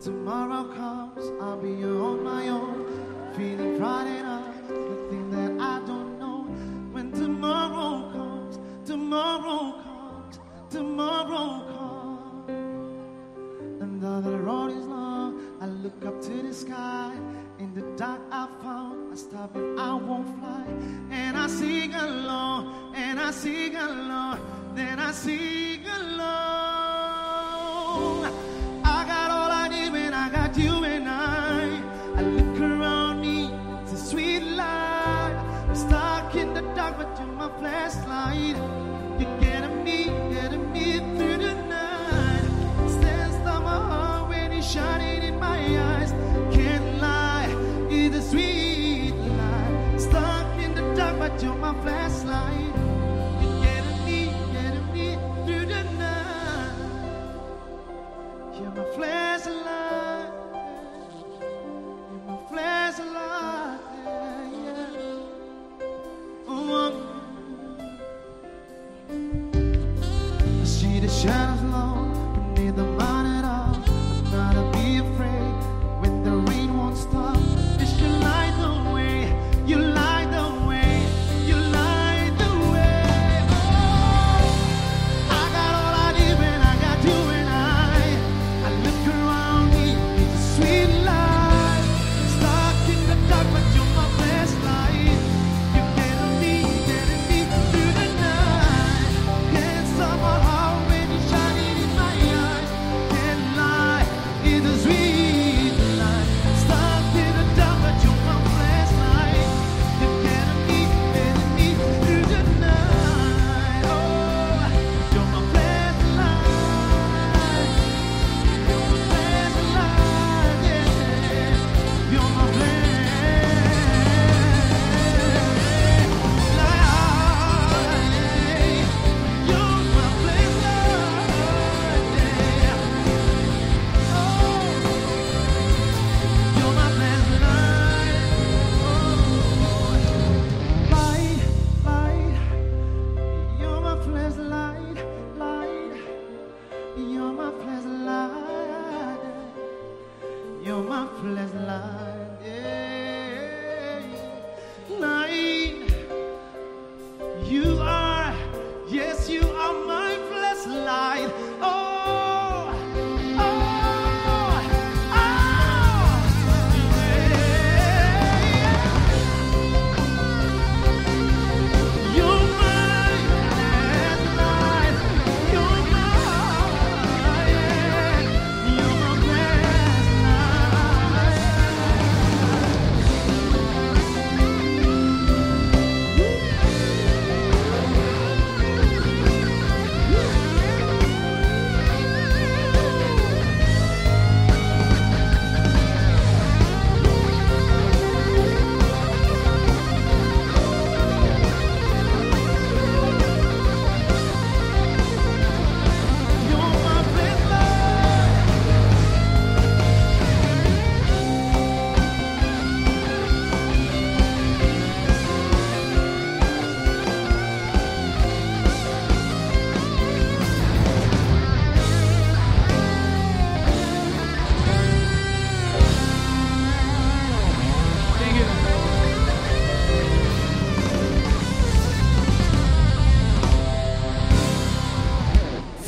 tomorrow comes, I'll be on my own, feeling frightened of the thing that I don't know. When tomorrow comes, tomorrow comes, tomorrow comes, and though the road is long, I look up to the sky. In the dark, I found I stop and I won't fly. And I sing along, and I sing along, then I sing along. But you're my flashlight. You're me, me through the night. My heart when shining in my eyes. Can't lie, it's a sweet life. Stuck in the dark, but you're my flashlight. You're getting me, getting me through the night. You're my flashlight. My flashlight. You're my flashlight.